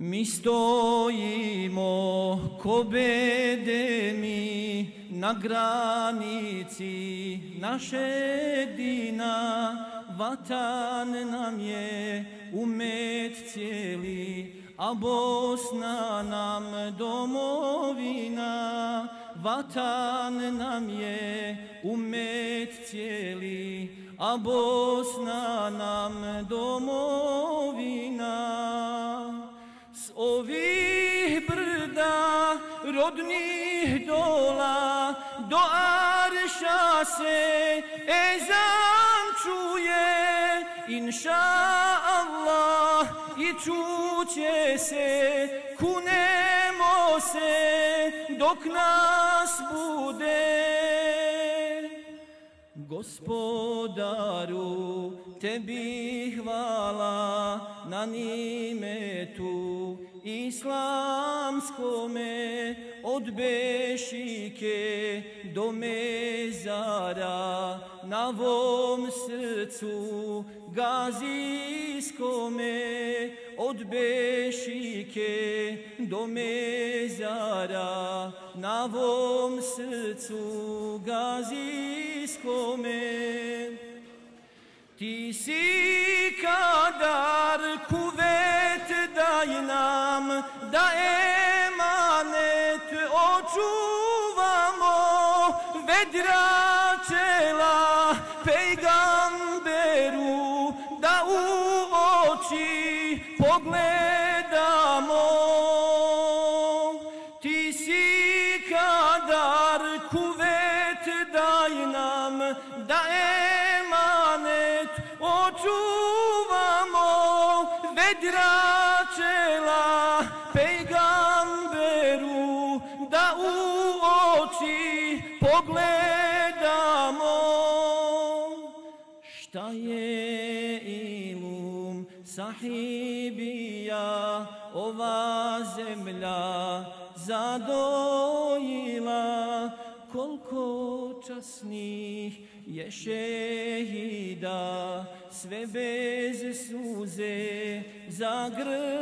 Mi stojimo ko bedemi na granici našeg dina, vatan nam je umet cijeli, a Bosna nam domovina, vatan nam je umet cijeli, a Bosna nam domovina ovih brda rodnih dola do arša se ezan čuje. Inša Allah i čuće se kunemo se dok nas bude. Gospodaru, tebi hvala na nimetu islamskome od bešike do mezara na vom srcu gazijskome od bešike do mezara na vom srcu gazijskome. Ti si Mandira! Ova zemlja zadojila koliko časnih je šehida sve bez suze zagrlila.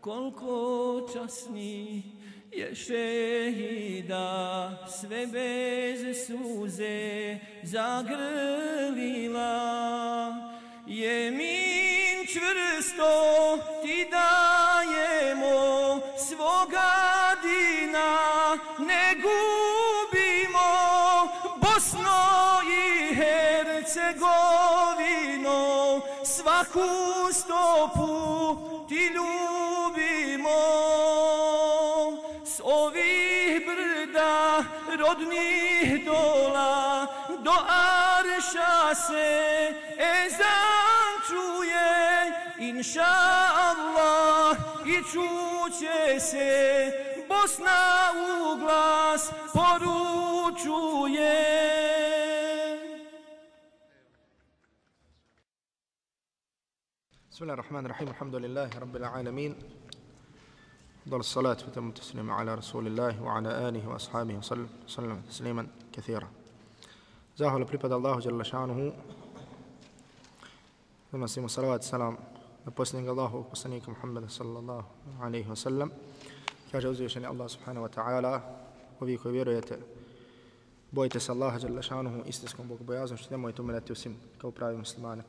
Koliko časnih je šehida sve bez suze zagrlila čvrsto ti dajemo svoga dina, ne gubimo Bosno i Hercegovino, svaku stopu ti ljubimo. S ovih brda rodnih dola do arša se ezan inša Allah i čuće u glas poručuje بسم الله الرحمن الرحيم الحمد لله رب العالمين أفضل الصلاة وتم التسليم على رسول الله وعلى آله وأصحابه وسلم تسليما كثيرا pripada Allahu Jalla šanuhu. Donosimo salavat i salam na posljednjeg Allahu, poslanika Muhammeda sallallahu alaihi wa sallam. Kaže uzvišeni Allah subhanahu wa ta'ala, ovi koji vjerujete, bojite se Allaha Jalla šanuhu istinskom bogobojaznošću, nemojte umirati osim kao pravi muslimane.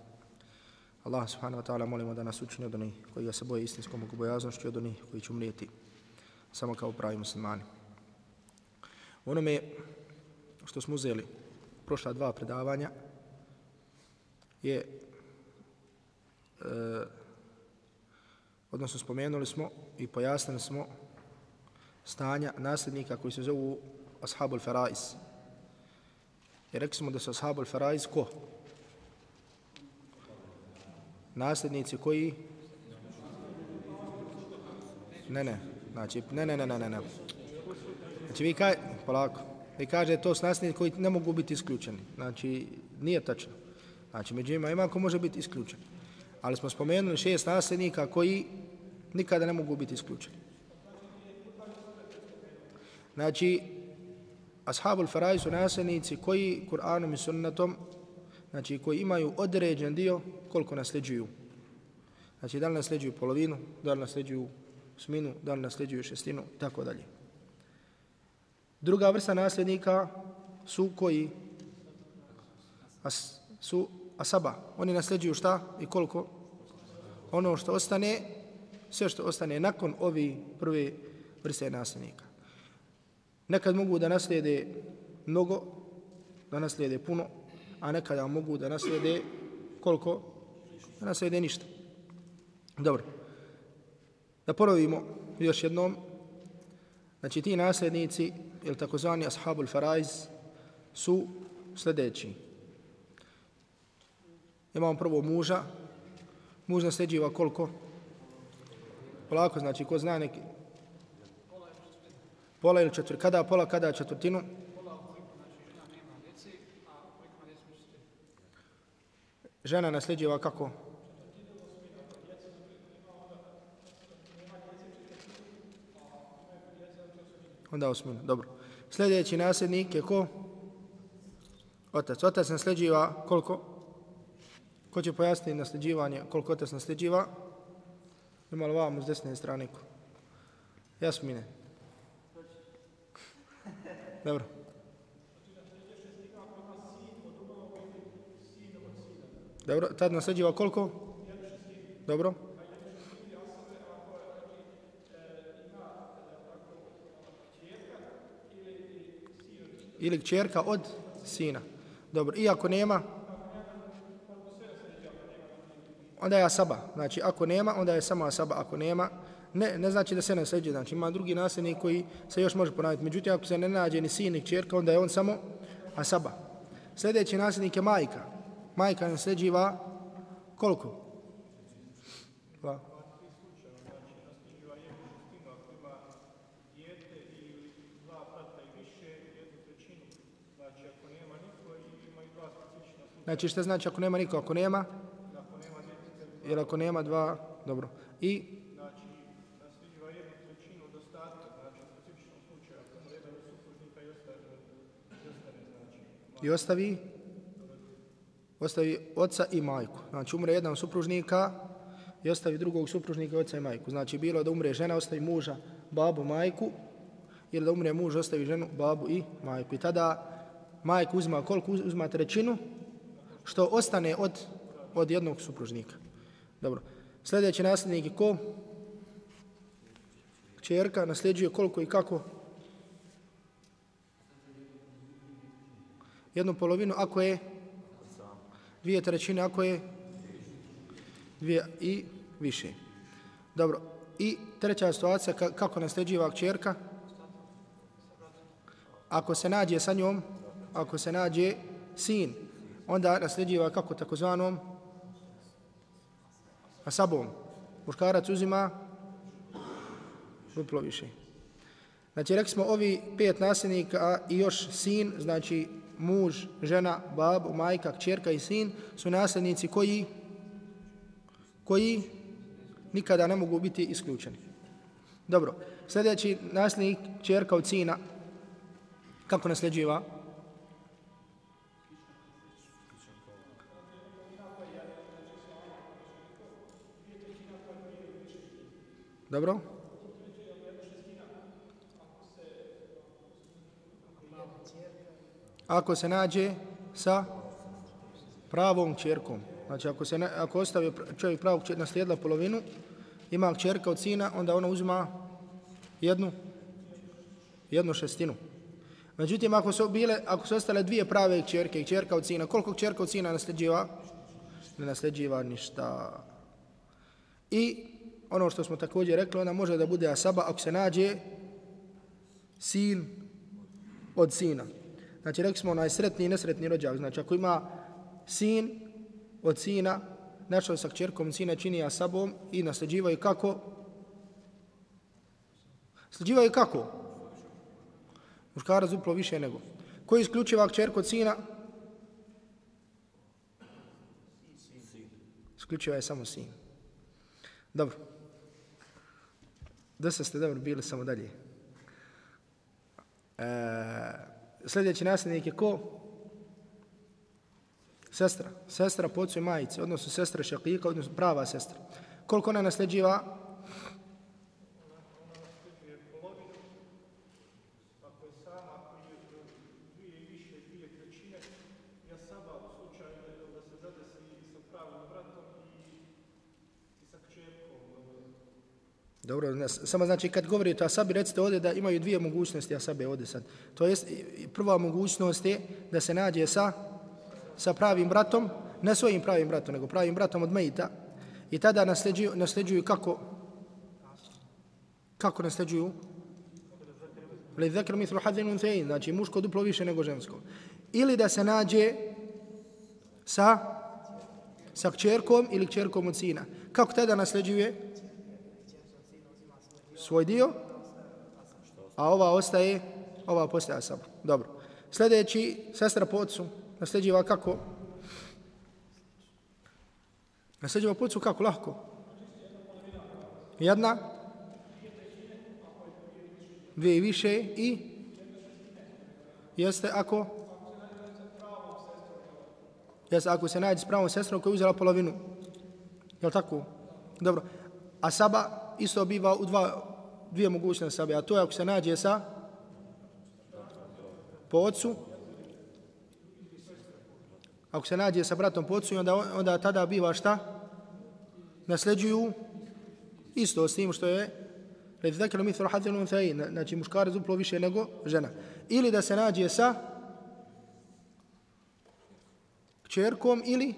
Allah subhanahu wa ta'ala molimo da nas učini od onih koji se boje istinskom bogobojaznošću od onih koji će umrijeti samo kao pravi muslimani. Onome što smo uzeli prošla dva predavanja je e, odnosno spomenuli smo i pojasnili smo stanja nasljednika koji se zovu Ashabul Farais. I rekli smo da su Ashabul Farais ko? Nasljednici koji? Ne, ne. Znači, ne, ne, ne, ne, ne, ne. Znači, vi kaj, polako, vi kaže to s nasljednici koji ne mogu biti isključeni. Znači, nije tačno. Znači, među ima ima ko može biti isključen. Ali smo spomenuli šest nasljednika koji nikada ne mogu biti isključeni. Znači, Ashabul Faraj su nasljednici koji Kur'anom i sunnatom, znači koji imaju određen dio koliko nasljeđuju. Znači, da li nasljeđuju polovinu, da li nasljeđuju sminu, da li nasljeđuju šestinu, tako dalje. Druga vrsta nasljednika su koji as, su asaba. Oni nasljeđuju šta i koliko? Ono što ostane, sve što ostane nakon ovi prve vrste nasljednika. Nekad mogu da naslijede mnogo, da naslijede puno, a nekada mogu da naslijede koliko? Da naslijede ništa. Dobro. Da porovimo još jednom. Znači ti nasljednici, ili takozvani ashabul faraiz, su sljedeći. Imamo prvo muža. Muž nasljeđiva koliko? Polako, znači ko zna neki... Pola ili četvrt. Kada pola, kada četvrtinu? Žena nasljeđiva kako? Onda osminu, dobro. Sljedeći nasljednik je ko? Otac. Otac nasljeđiva koliko? Ko će pojasniti nasljeđivanje koliko otac nasljeđiva? Ima li vam uz desne strane? ko? Jasmine. Dobro. Dobro, tad nasljeđiva koliko? Dobro. Ili čerka od sina. Dobro, iako nema, onda je asaba. Znači, ako nema, onda je samo asaba. Ako nema, ne, ne znači da se nasljeđuje. Znači, ima drugi nasljednik koji se još može ponaviti. Međutim, ako se ne nađe ni sin, ni čerka, onda je on samo asaba. Sljedeći nasljednik je majka majka nasljeđiva koliko? Dva. Znači što znači ako nema niko, ako nema? Jer ako nema dva, dobro. I? I ostavi? ostavi oca i majku. Znači umre jedan supružnika i ostavi drugog supružnika oca i majku. Znači bilo da umre žena, ostavi muža, babu, majku ili da umre muž, ostavi ženu, babu i majku. I tada majku uzima koliko uzima trećinu što ostane od, od jednog supružnika. Dobro. Sljedeći nasljednik je ko? Čerka nasljeđuje koliko i kako? Jednu polovinu ako je dvije trećine ako je dvije i više. Dobro. I treća situacija, kako nasljeđiva čerka? Ako se nađe sa njom, ako se nađe sin, onda nasljeđiva kako takozvanom asabom. Muškarac uzima duplo više. Znači, rekli smo ovi pet nasljednika i još sin, znači muž, žena, bab, majka, kćerka i sin su nasljednici koji koji nikada ne mogu biti isključeni. Dobro, sljedeći nasljednik kćerka od sina kako nasljeđiva? Dobro. ako se nađe sa pravom čerkom. Znači, ako, se ne, ako ostavi čovjek pravog čerka, naslijedila polovinu, ima čerka od sina, onda ona uzima jednu, jednu šestinu. Međutim, ako su, bile, ako su ostale dvije prave čerke i čerka od sina, koliko čerka od sina nasljeđiva? Ne nasljeđiva ništa. I ono što smo također rekli, ona može da bude asaba ako se nađe sin od sina. Znači, rekli smo onaj sretni i nesretni rođak. Znači, ako ima sin od sina, našao sa kćerkom sina čini asabom i nasljeđivaju kako? Nasljeđivaju kako? Muškara zuplo više nego. Koji isključiva kćerku od sina? Isključiva je samo sin. Dobro. Dosta ste dobro bili samo dalje. E, sljedeći nasljednik je ko? Sestra. Sestra po ocu i majici, odnosno sestra šakika, odnosno prava sestra. Koliko ona nasljeđiva? Dobro, ne, samo znači kad govorite o asabi, recite ovdje da imaju dvije mogućnosti asabe ovdje sad. To jest, prva mogućnost je da se nađe sa, sa pravim bratom, ne svojim pravim bratom, nego pravim bratom od Mejita. I tada nasljeđuju, nasljeđuju kako? Kako nasljeđuju? Li zekr mitru hadin un znači muško duplo više nego žensko. Ili da se nađe sa, sa kćerkom ili kćerkom od sina. Kako tada nasljeđuje? Svoj dio, a ova ostaje, ova postaje asaba. Dobro. Sljedeći, sestra po ocu, nasljeđiva kako? Nasljeđiva po ocu kako? Lahko. Jedna, dvije i više i jeste ako jeste ako se nađe s pravom sestrom koja je uzela polovinu. Jel tako? Dobro. A saba isto biva u dva, dvije mogućnosti sabe, a to je ako se nađe sa po ocu, ako se nađe sa bratom po ocu, onda, onda tada biva šta? Nasljeđuju isto s tim što je Reci mithru mi unthaji, znači muškarac duplo više nego žena. Ili da se nađe sa kćerkom ili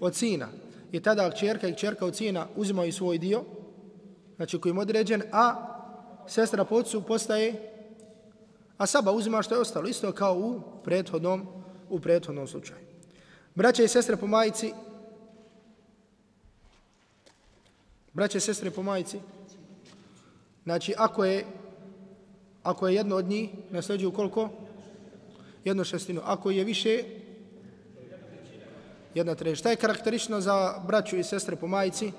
od sina i tada čerka i čerka od sina uzimaju svoj dio, znači koji je određen, a sestra po ocu postaje, a saba uzima što je ostalo, isto kao u prethodnom, u prethodnom slučaju. Braće i sestre po majici, braće i sestre po majici, znači ako je, ako je jedno od njih, nasljeđuju koliko? Jednu šestinu. Ako je više, jedna treća. Šta je karakterično za braću i sestre po majici?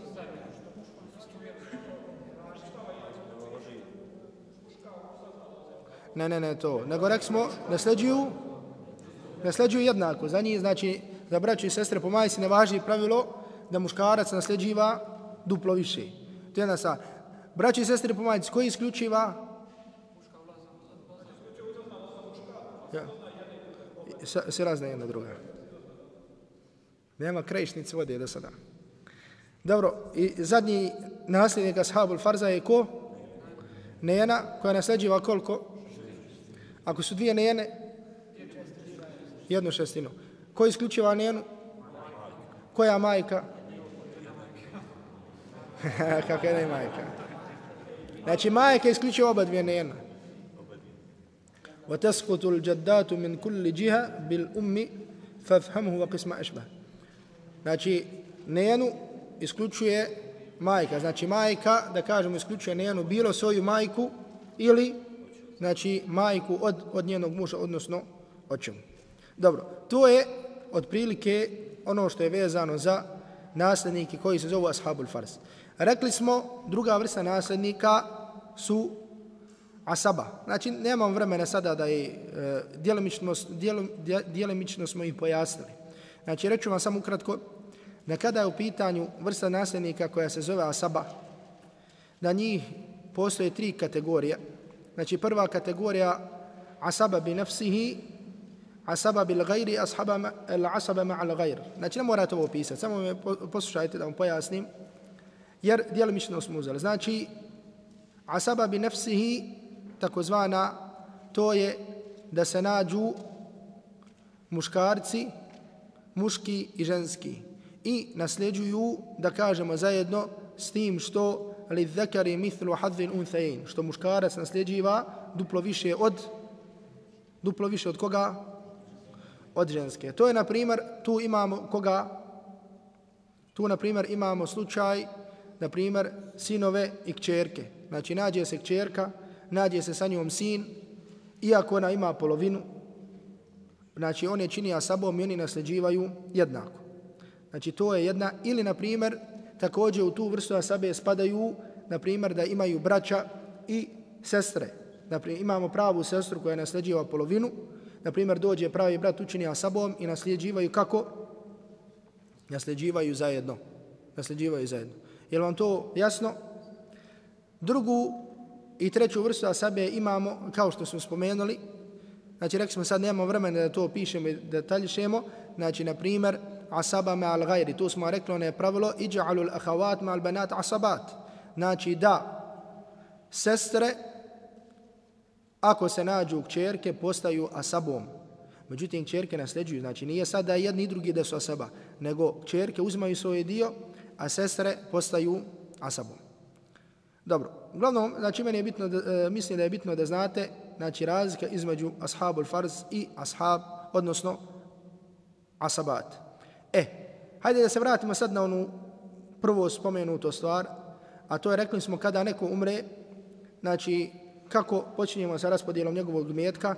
Ne, ne, ne, to. Nego rek smo, nasljeđuju, nasljeđuju jednako. Za njih, znači, za braću i sestre po majici ne važi pravilo da muškarac nasljeđiva duplo više. To je jedna sa. Braću i sestre po majici, koji isključiva? Ja. Se razne jedna druga. Nema krajišnice vode do sada. Dobro, i zadnji nasljednik ashabul farza je ko? Nejena, koja nasljeđiva koliko? Ako su dvije nejene, jednu šestinu. Ko isključiva nejenu? Koja majka? Kako je ne majka? Znači, majka isključiva oba dvije nejena. وتسقط الجدات من كل جهة بالأم فافهمه وقسم أشبه Znači, nejanu isključuje majka. Znači, majka, da kažemo, isključuje nejanu bilo svoju majku ili, znači, majku od, od njenog muža, odnosno očemu. Dobro, to je otprilike ono što je vezano za nasljednike koji se zovu Ashabul Fars. Rekli smo, druga vrsta nasljednika su Asaba. Znači, nemam vremena sada da je e, djelimično, djelimično smo ih pojasnili. Znači, reću vam samo ukratko, da kada je u pitanju vrsta nasljednika koja se zove Asaba, na njih postoje tri kategorije. Znači, prva kategorija Asaba bi nafsihi, Asaba bil gajri, Asaba al Asaba ma'al gajr. Znači, ne morate ovo pisati, samo me poslušajte da vam pojasnim, jer djelomično smo uzeli. Znači, Asaba bi nafsihi, takozvana, to je da se nađu muškarci, muški i ženski. I nasljeđuju da kažemo zajedno s tim što li zekari mithlu hadzin unthayin što muškarac nasljeđiva duplo više od duplo više od koga? Od ženske. To je na primjer tu imamo koga? Tu na primjer imamo slučaj na primjer sinove i kćerke. Znači nađe se kćerka nađe se sa njom sin iako ona ima polovinu znači one čini asabom i oni nasljeđivaju jednako. Znači to je jedna, ili na primjer, također u tu vrstu asabe spadaju, na primjer, da imaju braća i sestre. Naprimjer, imamo pravu sestru koja nasljeđiva polovinu, na primjer, dođe pravi brat učini asabom i nasljeđivaju kako? Nasljeđivaju zajedno. nasljeđivaju zajedno. Je vam to jasno? Drugu i treću vrstu asabe imamo, kao što smo spomenuli, znači rekli smo sad nemamo vremena da to pišemo i detaljišemo, znači na primjer asaba me al gajri, tu smo rekli ono je pravilo iđa'alu al-ahavat ma al-banat asabat, znači da sestre ako se nađu kćerke postaju asabom. Međutim, kćerke nasljeđuju, znači nije sad da jedni i drugi da su asaba, nego kćerke uzimaju svoj dio, a sestre postaju asabom. Dobro, uglavnom, znači meni je bitno, da, e, mislim da je bitno da znate, znači razlika između ashabul farz i ashab, odnosno asabat. E, hajde da se vratimo sad na onu prvo spomenuto stvar, a to je rekli smo kada neko umre, znači kako počinjemo sa raspodjelom njegovog metka,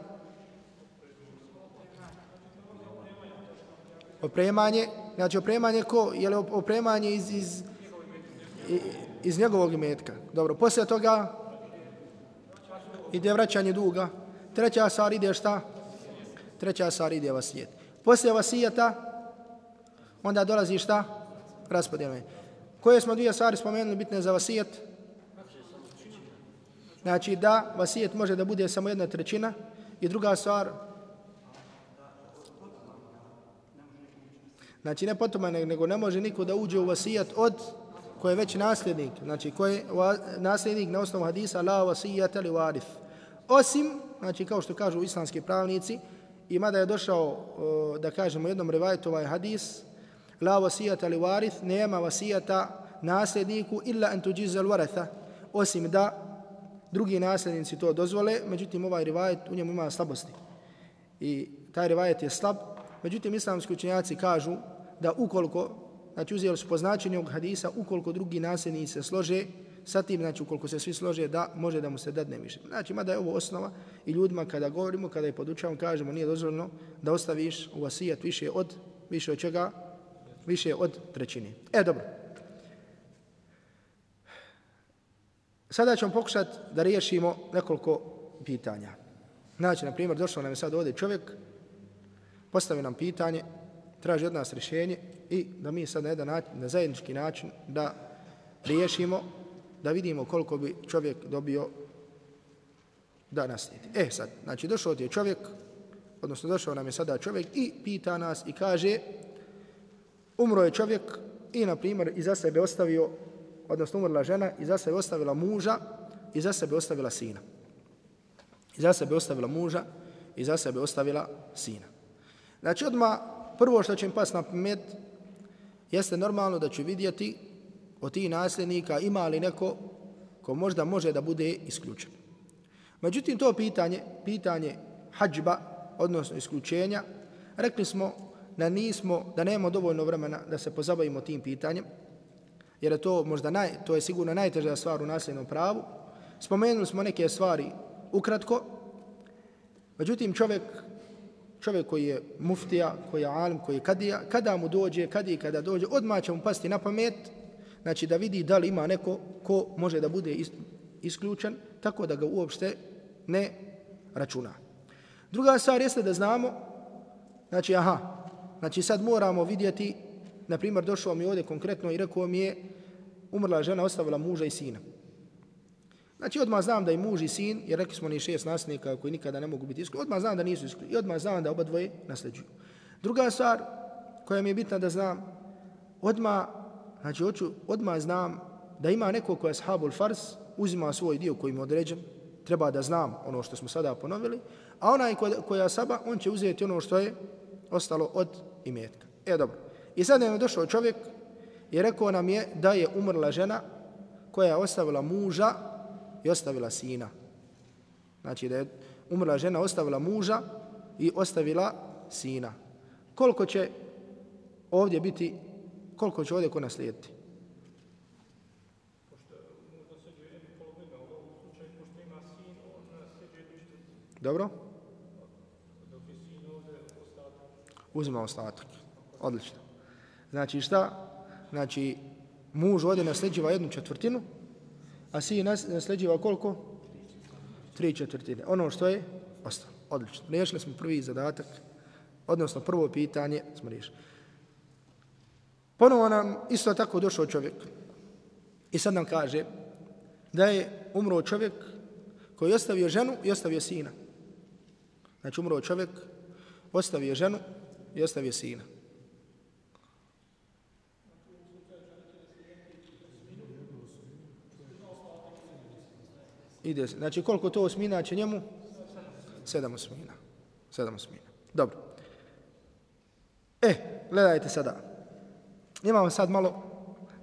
opremanje, znači opremanje ko, je li opremanje iz, iz, iz njegovog metka. Dobro, poslije toga ide vraćanje duga. Treća stvar ide šta? Treća stvar ide vasijet. Poslije vasijeta, onda dolazi šta? Raspodjelanje. Koje smo dvije stvari spomenuli bitne za vasijet? Znači da vasijet može da bude samo jedna trećina i druga stvar Znači ne potoma, nego ne može niko da uđe u vasijat od koje je već nasljednik. Znači koje je nasljednik na osnovu hadisa la vasijat ali varif. Osim, znači kao što kažu islamski pravnici, i mada je došao, e, da kažemo, jednom revajetu ovaj hadis, la vasijata li varith, nema vasijata nasljedniku illa entuđizel varetha, osim da drugi nasljednici to dozvole, međutim ovaj rivajet u njemu ima slabosti. I taj rivajet je slab, Međutim, islamski učenjaci kažu da ukoliko, znači uzeli su po značenju ovog hadisa, ukoliko drugi nasljednici se slože, sa tim, znači ukoliko se svi slože, da može da mu se dadne više. Znači, mada je ovo osnova i ljudima kada govorimo, kada je podučavamo, kažemo, nije dozvoljeno da ostaviš u vasijat više od, više od čega? Više od trećine. E, dobro. Sada ćemo pokušati da riješimo nekoliko pitanja. Znači, na primjer, došao nam je sad ovdje čovjek postavi nam pitanje, traži od nas rješenje i da mi sad na jedan način, na zajednički način da riješimo, da vidimo koliko bi čovjek dobio da naslijedi. E sad, znači došao ti je čovjek, odnosno došao nam je sada čovjek i pita nas i kaže umro je čovjek i na primjer iza sebe ostavio, odnosno umrla žena, iza sebe ostavila muža, iza sebe ostavila sina. Iza sebe ostavila muža, iza sebe ostavila sina. Znači odmah prvo što će im pas na pamet jeste normalno da će vidjeti od tih nasljednika ima li neko ko možda može da bude isključen. Međutim, to pitanje, pitanje hađba, odnosno isključenja, rekli smo da nismo, da nemamo dovoljno vremena da se pozabavimo tim pitanjem, jer je to možda naj, to je sigurno najteža stvar u nasljednom pravu. Spomenuli smo neke stvari ukratko, međutim čovjek čovjek koji je muftija, koji je alim, koji je kadija, kada mu dođe, kad i kada dođe, odmah će mu pasti na pamet, znači da vidi da li ima neko ko može da bude isključen, tako da ga uopšte ne računa. Druga stvar jeste da znamo, znači aha, znači sad moramo vidjeti, na primjer došao mi ovdje konkretno i rekao mi je, umrla žena ostavila muža i sina. Znači, odmah znam da i muž i sin, jer rekli smo ni šest nasljednika koji nikada ne mogu biti isključeni, odmah znam da nisu isključeni i odmah znam da oba dvoje nasljeđuju. Druga stvar koja mi je bitna da znam, odmah, znači, hoću, odmah znam da ima neko koja je sahabul fars, uzima svoj dio koji mi određen, treba da znam ono što smo sada ponovili, a onaj koja je saba, on će uzeti ono što je ostalo od imetka. E, dobro. I sad nam je došao čovjek i rekao nam je da je umrla žena koja je ostavila muža i ostavila sina. Znači da je umrla žena, ostavila muža i ostavila sina. Koliko će ovdje biti, koliko će ovdje ko naslijediti? Dobro? Uzima ostatak. Odlično. Znači šta? Znači, muž ovdje nasljeđiva jednu četvrtinu, a sin nasljeđiva koliko? Tri četvrtine. Ono što je ostalo. Odlično. Riješili smo prvi zadatak, odnosno prvo pitanje smo riješili. Ponovo nam isto tako došao čovjek i sad nam kaže da je umro čovjek koji je ostavio ženu i ostavio sina. Znači umro čovjek, ostavio ženu i ostavio sina. Ide. Znači koliko to osmina će njemu? Sedam osmina. Sedam osmina. Dobro. E, gledajte sada. Imamo sad malo,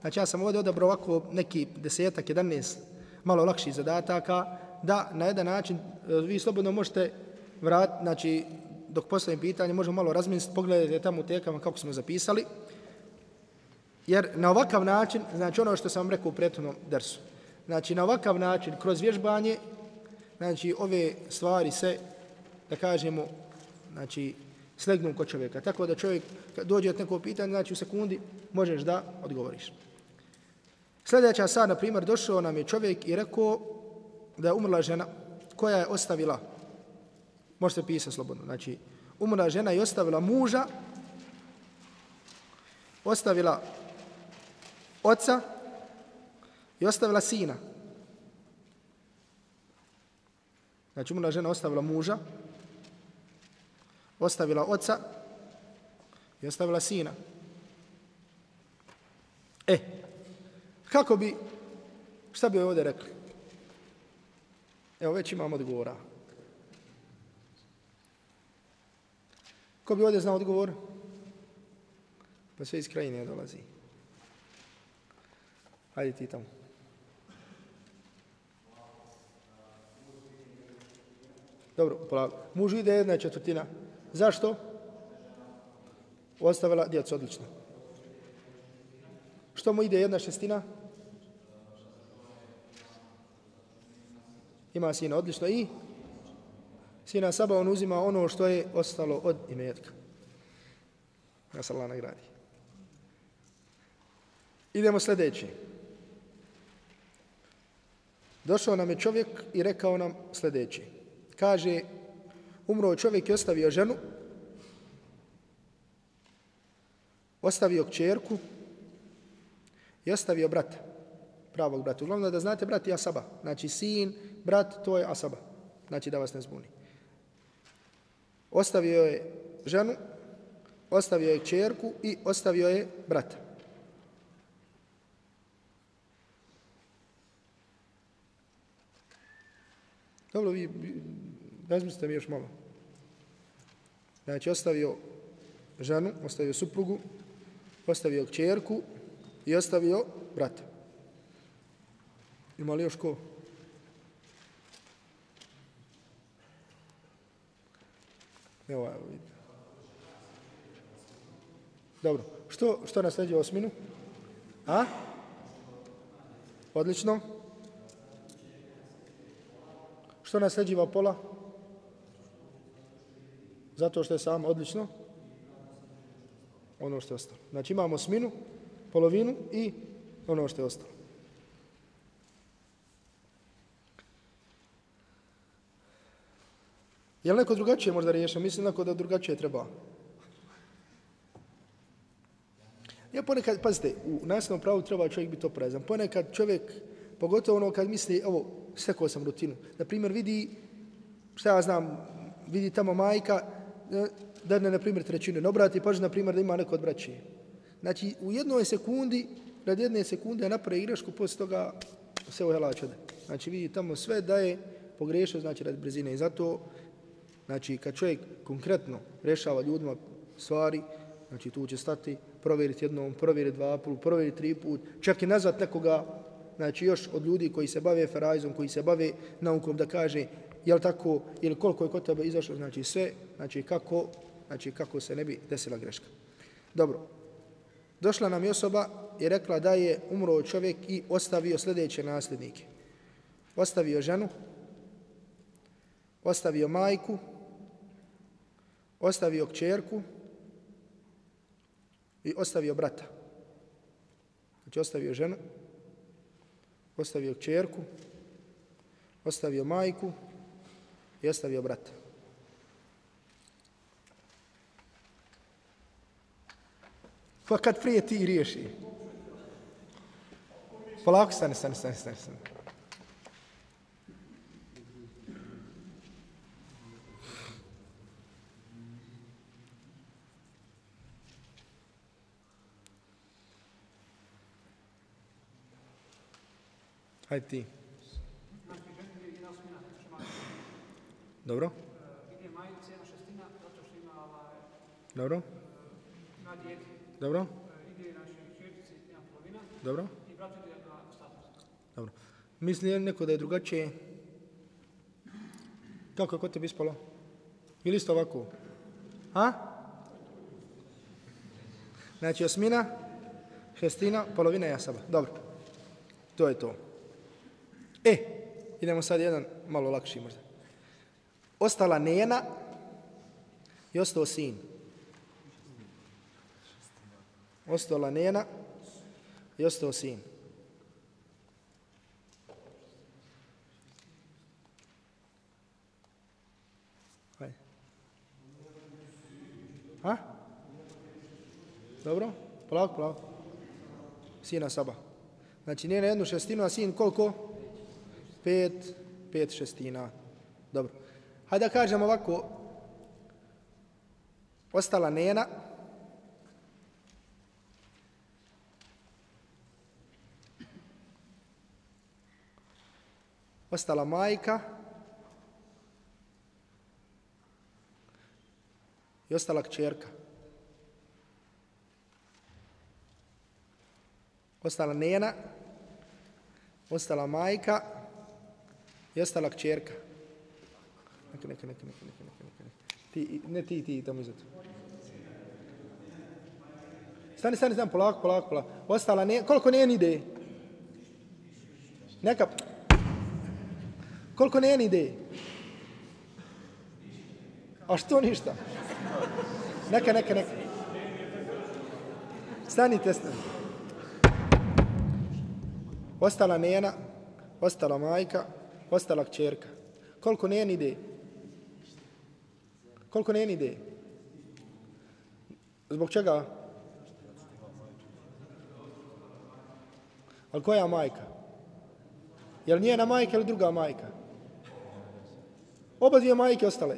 znači ja sam ovdje odabrao ovako neki desetak, jedanest malo lakših zadataka, da na jedan način e, vi slobodno možete vrat, znači dok postavim pitanje, možemo malo razmisliti, pogledajte tamo u tekama kako smo zapisali, jer na ovakav način, znači ono što sam vam rekao u prethodnom dersu, znači na ovakav način, kroz vježbanje, znači ove stvari se, da kažemo, znači slegnu kod čovjeka. Tako da čovjek kad dođe od nekog pitanja, znači u sekundi možeš da odgovoriš. Sljedeća sad, na primjer, došao nam je čovjek i rekao da je umrla žena koja je ostavila, možete pisati slobodno, znači umrla žena i ostavila muža, ostavila oca i ostavila sina. Znači umrla žena ostavila muža, ostavila oca i ostavila sina. E, kako bi, šta bi ovdje rekli? Evo, već imamo odgovora. Ko bi ovdje znao odgovor? Pa sve iz krajine dolazi. Hajde ti tamo. Dobro, polako. Muž ide jedna četvrtina. Zašto? Ostavila djecu, odlično. Što mu ide jedna šestina? Ima sina, odlično. I sina Saba, on uzima ono što je ostalo od imetka. Ja se Allah nagradi. Idemo sljedeći. Došao nam je čovjek i rekao nam sljedeći. Kaže, umro čovjek i ostavio ženu, ostavio kćerku i ostavio brata, pravog brata. Uglavnom da znate, brat je Asaba. Znači, sin, brat, to je Asaba. Znači, da vas ne zbuni. Ostavio je ženu, ostavio je kćerku i ostavio je brata. Dobro, vi razmislite mi još malo. Znači, ostavio ženu, ostavio suprugu, ostavio kćerku i ostavio brata. Ima li još ko? Evo, evo vidite. Dobro, što, što nasljeđe osminu? A? Odlično. Što nasljeđiva pola? Zato što je sam odlično. Ono što je ostalo. Znači imamo sminu, polovinu i ono što je ostalo. Je li neko drugačije možda riješio? Mislim neko da drugačije treba. Ja ponekad, pazite, u nasilnom pravu treba čovjek biti oprezan. Ponekad čovjek, pogotovo ono kad misli, evo, stekao sam rutinu. Na primjer, vidi, šta ja znam, vidi tamo majka, E, da ne, na primjer, trećinu. Ne obrati pažnju, na primjer, da ima neko od braće. Znači, u jednoj sekundi, rad jedne sekunde, napravi igrašku, poslije toga se uhelač ode. Znači, vidi tamo sve da je pogrešio, znači, rad brzine. I zato, znači, kad čovjek konkretno rešava ljudima stvari, znači, tu će stati, provjeriti jednom, provjeriti dva put, provjeriti tri put, čak i nazvat nekoga, znači, još od ljudi koji se bave ferajzom, koji se bave naukom, da kaže, jel tako, ili koliko je kod tebe izašlo, znači, sve, znači, kako, znači, kako se ne bi desila greška. Dobro, Došla nam je osoba i rekla da je umro čovjek i ostavio sljedeće nasljednike. Ostavio ženu, ostavio majku, ostavio kćerku i ostavio brata. Znači ostavio ženu, ostavio kćerku, ostavio majku i ostavio brata. Pa kad prije ti riješi. Polako, stani, stani, stani, stani. stani. Hajde ti. Dobro. ide majice, jedna šestina, zato što ima ovaj, Dobro. dijete. Dobro. Ide našoj čerčici jedna polovina Dobro. i ide na. Dobro. Misli li neko da je drugačije? Kako je kod tebi ispalo? Ili isto ovako? A? Znači osmina, šestina, polovina jasaba. Dobro. To je to. E, idemo sad jedan malo lakši možda. Ostala nena i ostao sin. Ostala nena i ostao sin. Hajde. A? Dobro? Polako, polako. Sina Saba. Znači nije na jednu šestinu, a sin koliko? Pet, pet šestina. Dobro. Hajde da kažem ovako. Ostala nena. Ostala majka. I ostala kćerka. Ostala nena. Ostala majka. I ostala kćerka. Neka, neka, neka, neka, neka, neka, neka. Ti, ne ti, ti, tamo izato. Stani, stani, stani, polako, polako, polako. Ostala ne, koliko ne ide? Neka, koliko ne ide? A što ništa? Neka, neka, neka. Stanite, stanite. Ostala nena, ostala majka, ostala kćerka. Koliko nen ide? Koliko ne ide? Zbog čega? Ali koja majka? Je li njena majka ili druga majka? Oba dvije majke ostale.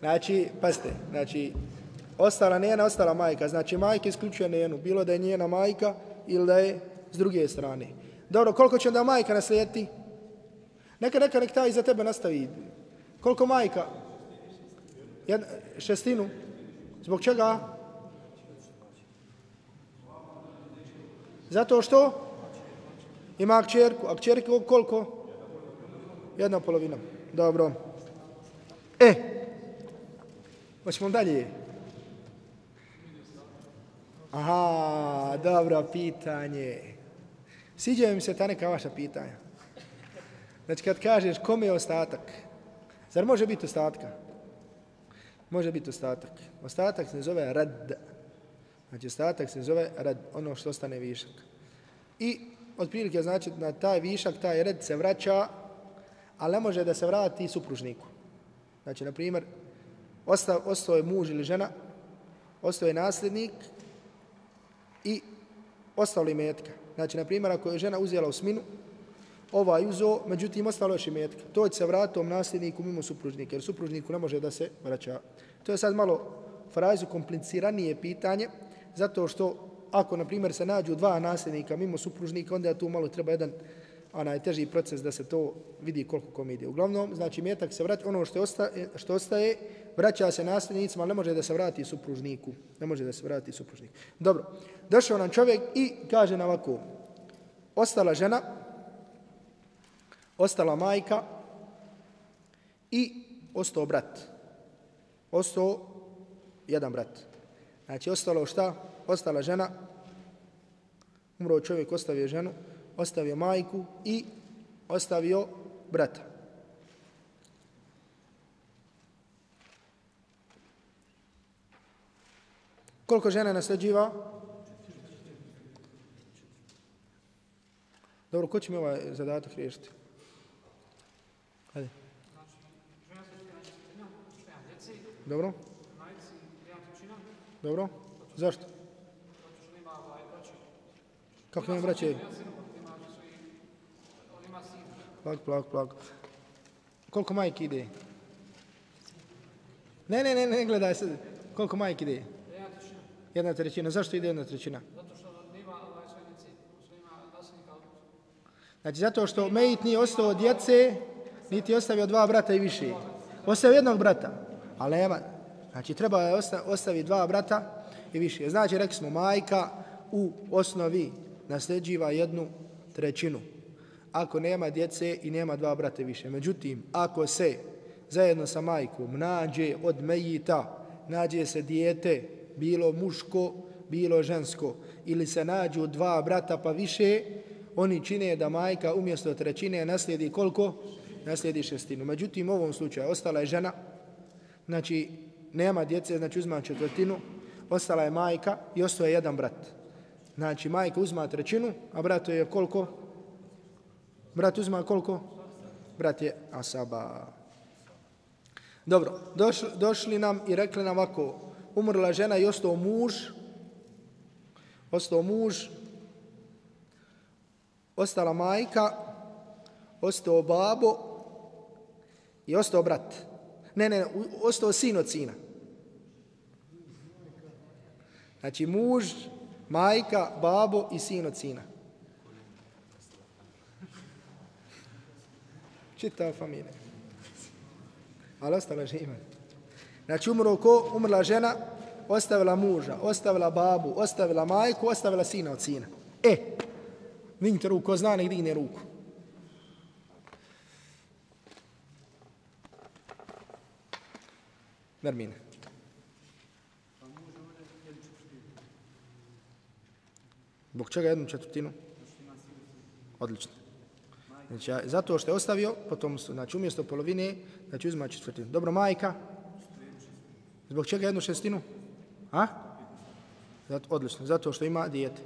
Znači, pazite, znači, ostala njena, ostala majka. Znači, majka isključuje njenu, bilo da je njena majka ili da je s druge strane. Dobro, koliko će onda majka naslijediti? Neka, neka, nek ta iza tebe nastavi. Koliko majka? Jedna, šestinu. Zbog čega? Zato što ima kćerku. A koliko? Jedna polovina. Dobro. E, hoćemo dalje. Aha, dobro pitanje. Sviđaju mi se ta neka vaša pitanja. Znači kad kažeš kome je ostatak, zar može biti ostatka? Može biti ostatak. Ostatak se zove rad. Znači ostatak se zove rad, ono što ostane višak. I otprilike znači na taj višak, taj red se vraća, ali ne može da se vrati supružniku. Znači, na primjer, ostao, ostao je muž ili žena, ostao je nasljednik i ostalo je metka. Znači, na primjer, ako je žena uzela osminu, ovaj uzo, međutim, ostalo još i metka. To će se vratiti ovom nasljedniku mimo supružnika, jer supružniku ne može da se vraća. To je sad malo frazu kompliciranije pitanje, zato što ako, na primjer, se nađu dva nasljednika mimo supružnika, onda tu malo treba jedan onaj teži proces da se to vidi koliko kom ide. Uglavnom, znači, metak se vraća, ono što, ostaje, što ostaje, vraća se nasljednicima, ali ne može da se vrati supružniku. Ne može da se vrati supružniku. Dobro, došao nam čovjek i kaže nam ovako, ostala žena, ostala majka i ostao brat. Ostao jedan brat. Znači, ostalo šta? Ostala žena, umro čovjek, ostavio ženu, ostavio majku i ostavio brata. Koliko žena nasljeđiva? Dobro, ko će mi ovaj zadatak riješiti? Hajde. Znači, žena se čeka na četina, čeka na Hajde. Dobro? Dobro? Zašto? Kako nema braće? Plak, plak, plak. Koliko majke ide? Ne, ne, ne, ne gledaj sad. Koliko majke ide? Jedna trećina. Zašto ide jedna trećina? Zato što nema ovaj svoj djeci, ima Znači, zato što Mejit nije ostao od djece, niti je ostavio dva brata i više. Ostavio jednog brata, ali nema. Znači, treba je ostavi ostaviti dva brata i više. Znači, rekli smo, majka u osnovi nasljeđiva jednu trećinu. Ako nema djece i nema dva brata i više. Međutim, ako se zajedno sa majkom nađe od Mejita, nađe se dijete, bilo muško, bilo žensko, ili se nađu dva brata pa više, oni čine da majka umjesto trećine naslijedi koliko? Naslijedi šestinu. Međutim, u ovom slučaju ostala je žena, znači nema djece, znači uzma četvrtinu, ostala je majka i ostao je jedan brat. Znači majka uzma trećinu, a brat je koliko? Brat uzma koliko? Brat je asaba. Dobro, došli, došli nam i rekli nam ovako, umrla žena i ostao muž, ostao muž, ostala majka, ostao babo i ostao brat. Ne, ne, ostao sin od sina. Znači muž, majka, babo i sin od sina. Čita familija. Ali ostala živa. Znači umro ko? Umrla žena, ostavila muža, ostavila babu, ostavila majku, ostavila sina od sina. E, Dignite ruku, ko zna, nek digne ruku. Nermine. Zbog čega jednu četvrtinu? Odlično. Znači, zato što je ostavio, potom, su- znači umjesto polovine, znači uzima četvrtinu. Dobro, majka? Zbog čega jednu šestinu? A? Zato, odlično, zato što ima dijete.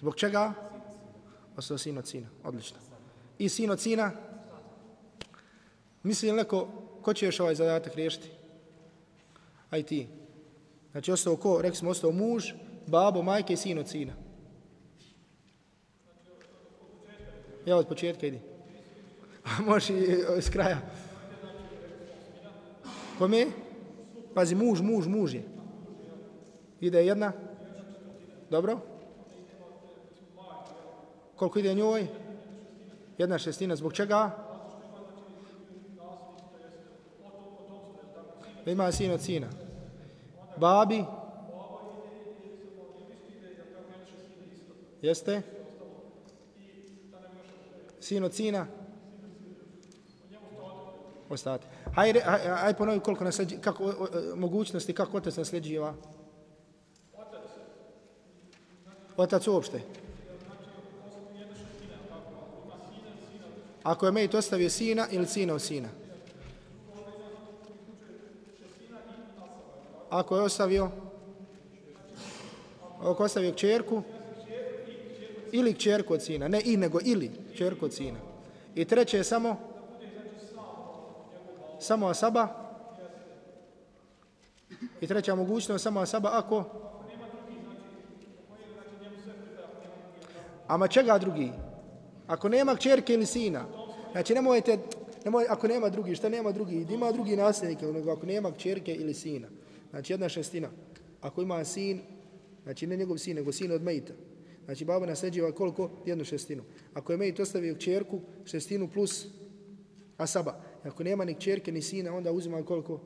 Zbog čega? Ostao sin od sina. Odlično. I sin od sina? Misli li neko, ko će još ovaj zadatak riješiti? Aj ti. Znači, ostao ko? Rekli smo, ostao muž, babo, majke i sin od sina. Ja od početka idi. A može i e, s kraja. Kome? Pazi, muž, muž, muž je. Ide jedna? Dobro? Koliko ide njoj? Jedna šestina. Zbog čega? Da ima sin od sina. Babi? Jeste? Sin od sina? Ostati. Hajde, aj haj ponovi koliko nasljeđi, kako, o, o, mogućnosti, kako otac nasljeđiva? Otac uopšte. Ako je mejt ostavio sina ili sina od sina? Ako je ostavio ako ostavio kćerku ili kćerku od sina, ne i nego ili kćerku od sina. I treće je samo samo asaba i treća mogućnost samo asaba ako Ama čega drugi? Ako nema kćerke ili sina, znači nemojte, nemoj, ako nema drugi, šta nema drugi? Ima drugi nasljednik, nego ako nema kćerke ili sina. Znači jedna šestina. Ako ima sin, znači ne njegov sin, nego sin od mejta. Znači baba nasljeđiva koliko? Jednu šestinu. Ako je mejt ostavio kćerku, šestinu plus asaba. Ako nema ni kćerke ni sina, onda uzima koliko?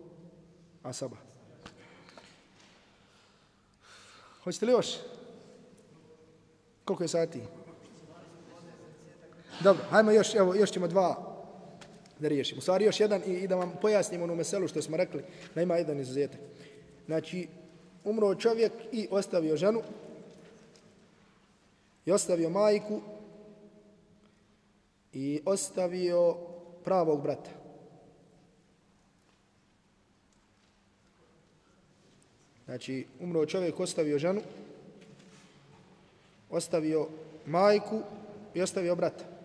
Asaba. Hoćete li još? Koliko je sati? Dobro, hajmo još, evo, još ćemo dva da riješimo. U stvari još jedan i, i da vam pojasnimo onu meselu što smo rekli, da ima jedan izuzetak. Znači, umro čovjek i ostavio ženu i ostavio majku i ostavio pravog brata. Znači, umro čovjek, ostavio ženu, ostavio majku i ostavio brata.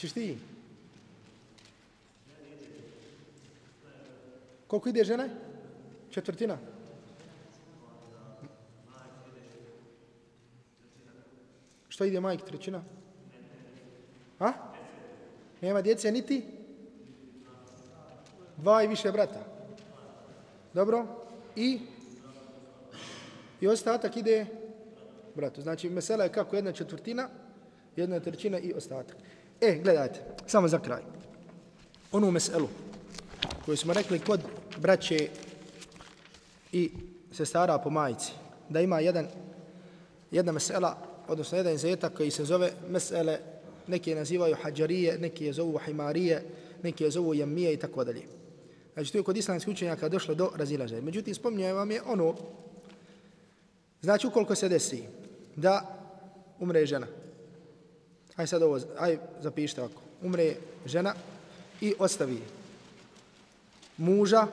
Hoćeš ti? Koliko ide žene? Četvrtina. Što ide majke trećina? A? Nema djece niti? Dva i više brata. Dobro? I? I ostatak ide bratu. Znači, mesela je kako jedna četvrtina, jedna trećina i ostatak. E, gledajte, samo za kraj. Onu meselu koju smo rekli kod braće i sestara po majici, da ima jedan, jedna mesela, odnosno jedan izetak koji se zove mesele, neki je nazivaju hađarije, neki je zovu himarije, neki je zovu jamije i tako dalje. Znači, tu je kod islamskih učenjaka došlo do razilaže. Međutim, spominjaju vam je ono, znači, ukoliko se desi da umre žena, aj sad ovo, aj zapišite ovako, umre žena i ostavi muža,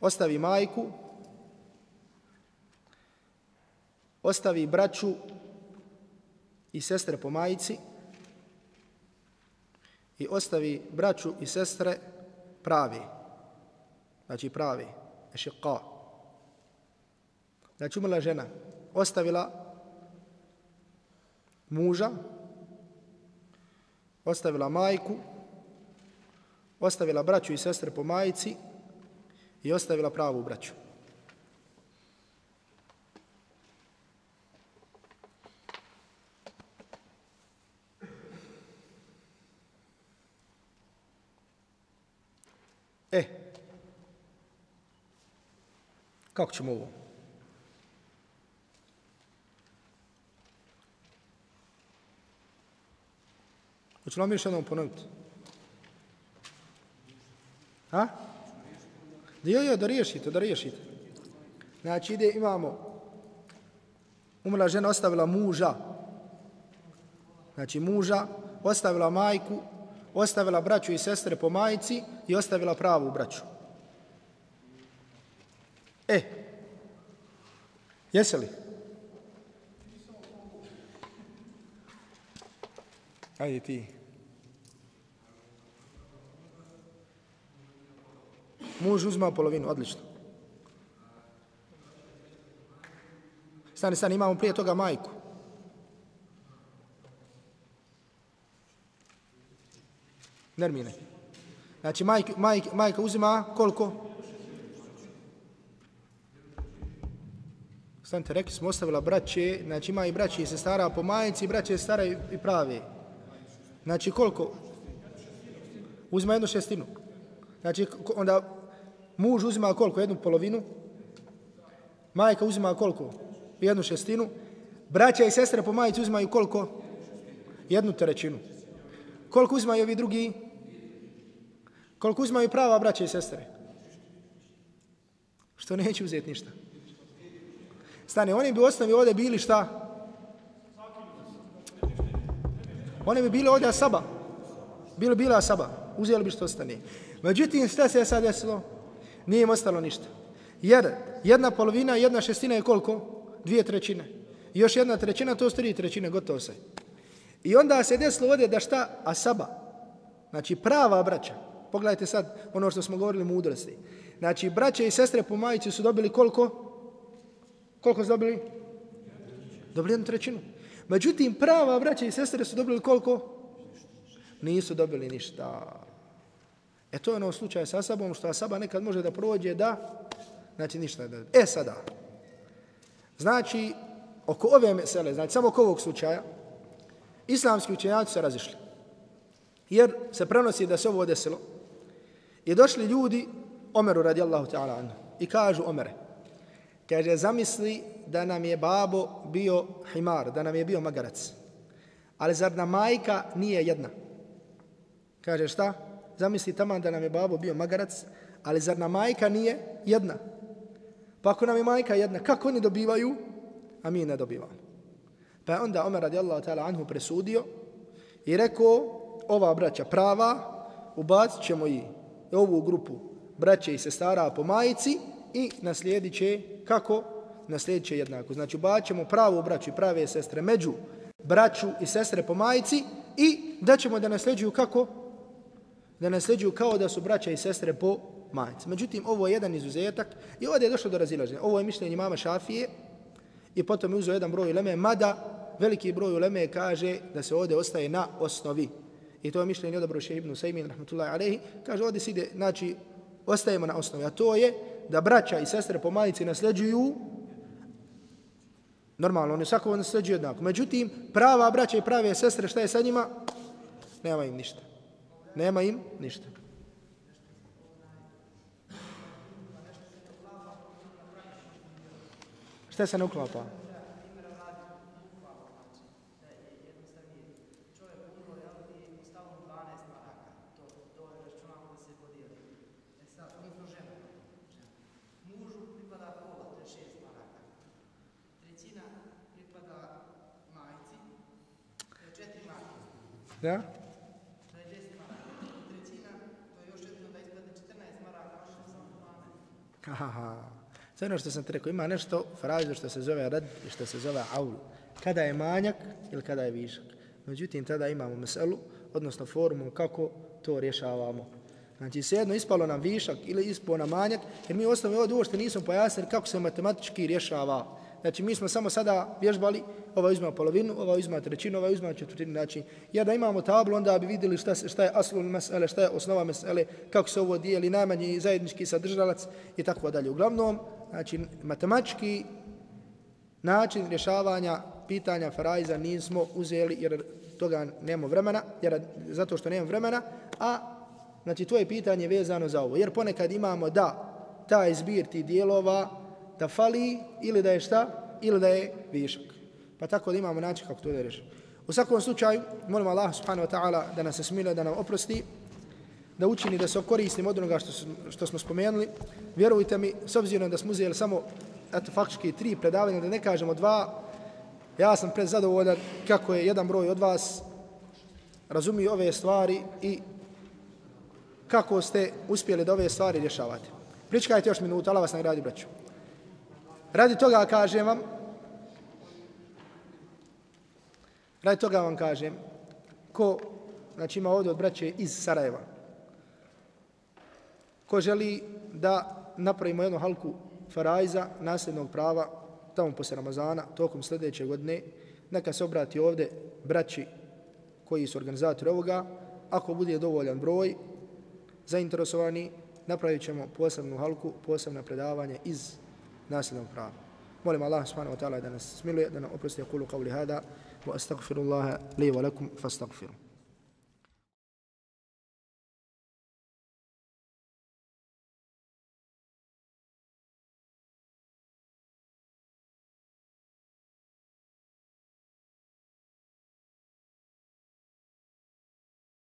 ostavi majku, ostavi braću i sestre po majici i ostavi braću i sestre pravi. Znači pravi. Ešiqa. Znači umrla žena. Ostavila muža, ostavila majku, ostavila braću i sestre po majici i ostavila pravu braću. E, kako ćemo ovo? Hoću vam još jednom ponoviti? Ha? Da jo, jo, da riješite, da riješite. Znači, ide, imamo, umrla žena ostavila muža, znači muža, ostavila majku, ostavila braću i sestre po majici i ostavila pravu braću. E, jesi li? Ajde ti. Muž uzma polovinu, odlično. Stani, stani, imamo prije toga majku. Nermine. Znači, majka, majka, majka uzima koliko? Stanite, rekli smo, ostavila braće, znači ima i braće i sestara po majici, i braće i sestara i prave. Znači, koliko? Uzima jednu šestinu. Znači, onda muž uzima koliko? Jednu polovinu. Majka uzima koliko? Jednu šestinu. Braća i sestre po majici uzimaju koliko? Jednu trećinu. Koliko uzimaju ovi drugi? Koliko uzimaju prava braća i sestre? Što neće uzeti ništa. Stane, oni bi u osnovi ovdje bili šta? Oni bi bili ovdje asaba. Bili bila asaba. Uzeli bi što stane. Međutim, šta se je sad desilo? Nije im ostalo ništa. Jer jedna polovina, jedna šestina je koliko? Dvije trećine. Još jedna trećina, to su tri trećine, gotovo se. I onda se desilo ovdje da šta? Asaba. Znači prava braća. Pogledajte sad ono što smo govorili mudrosti. Znači braće i sestre po majici su dobili koliko? Koliko su dobili? Dobili jednu trećinu. Međutim, prava braća i sestre su dobili koliko? Nisu dobili ništa. E to je ono slučaj sa sabom, što asaba nekad može da prođe da, znači ništa da... E sada, znači, oko ove mesele, znači samo oko ovog slučaja, islamski učenjaci se razišli. Jer se prenosi da se ovo desilo. I došli ljudi Omeru radijallahu ta'ala anhu i kažu Omere, kaže, zamisli da nam je babo bio himar, da nam je bio magarac. Ali zar na majka nije jedna? Kaže, šta? Zamisli tamo da nam je babo bio magarac, ali zar na majka nije jedna? Pa ako nam je majka jedna, kako oni dobivaju, a mi ne dobivamo? Pa je onda Omer radijallahu ta'ala anhu presudio i rekao, ova braća prava, ubacit ćemo i ovu grupu braće i sestara po majici i naslijedit će, kako? Naslijedit će jednako. Znači, ubacit ćemo pravu braću i prave sestre među braću i sestre po majici i da ćemo da nasljeđuju kako? Da nasljeđuju kao da su braća i sestre po majici. Međutim, ovo je jedan izuzetak i ovdje je došlo do razilaženja. Ovo je mišljenje mama Šafije i potom je uzeo jedan broj uleme, mada veliki broj uleme kaže da se ovdje ostaje na osnovi. I to je mišljenje odabro šehe Ibn Sajmin, rahmatullahi alehi, kaže ovdje se ide, znači, ostajemo na osnovi. A to je da braća i sestre po majici nasljeđuju Normalno, oni svako nasljeđuju jednako. Međutim, prava braća i prave sestre, šta je sa njima? Nema im ništa. Nema im ništa. Šta se ne uklapa? Da? Aha. Sve ono što sam ti rekao, ima nešto frazu što se zove rad i što se zove aul. Kada je manjak ili kada je višak. Međutim, tada imamo meselu, odnosno formu kako to rješavamo. Znači, jedno ispalo nam višak ili ispalo nam manjak, jer mi u osnovi ovdje uošte nismo pojasnili kako se matematički rješava. Znači, mi smo samo sada vježbali, ova uzma polovinu, ova uzma trećinu, ova uzma četvrtinu. Znači, jer da imamo tablu, onda bi vidjeli šta, šta je aslul mesele, šta je osnova mesele, kako se ovo dijeli, najmanji zajednički sadržalac i tako dalje. Uglavnom, znači, matematički način rješavanja pitanja farajza nismo uzeli jer toga nemamo vremena, jer zato što nemamo vremena, a znači, to je pitanje vezano za ovo. Jer ponekad imamo da taj zbir ti dijelova da fali ili da je šta, ili da je višak. Pa tako da imamo način kako to da rešimo. U svakom slučaju, molim Allah subhanahu wa ta'ala da nas smile, da nam oprosti, da učini da se koristim od onoga što, što smo spomenuli. Vjerujte mi, s obzirom da smo uzeli samo eto, faktički tri predavanja, da ne kažemo dva, ja sam predzadovoljan kako je jedan broj od vas razumio ove stvari i kako ste uspjeli da ove stvari rješavate. Pričkajte još minuta, Allah vas nagradi, braću. Radi toga kažem vam, radi toga vam kažem, ko, znači ima ovdje od braće iz Sarajeva, ko želi da napravimo jednu halku farajza nasljednog prava tamo posle Ramazana, tokom sljedeće godine, neka se obrati ovde braći koji su organizatori ovoga, ako bude dovoljan broj zainteresovani, napravit ćemo posebnu halku, posebno predavanje iz nasljednog prava. Molim Allah subhanahu wa ta'ala da nas smiluje, da nam oprosti akulu qavli hada, wa astagfirullaha li wa lakum, fa.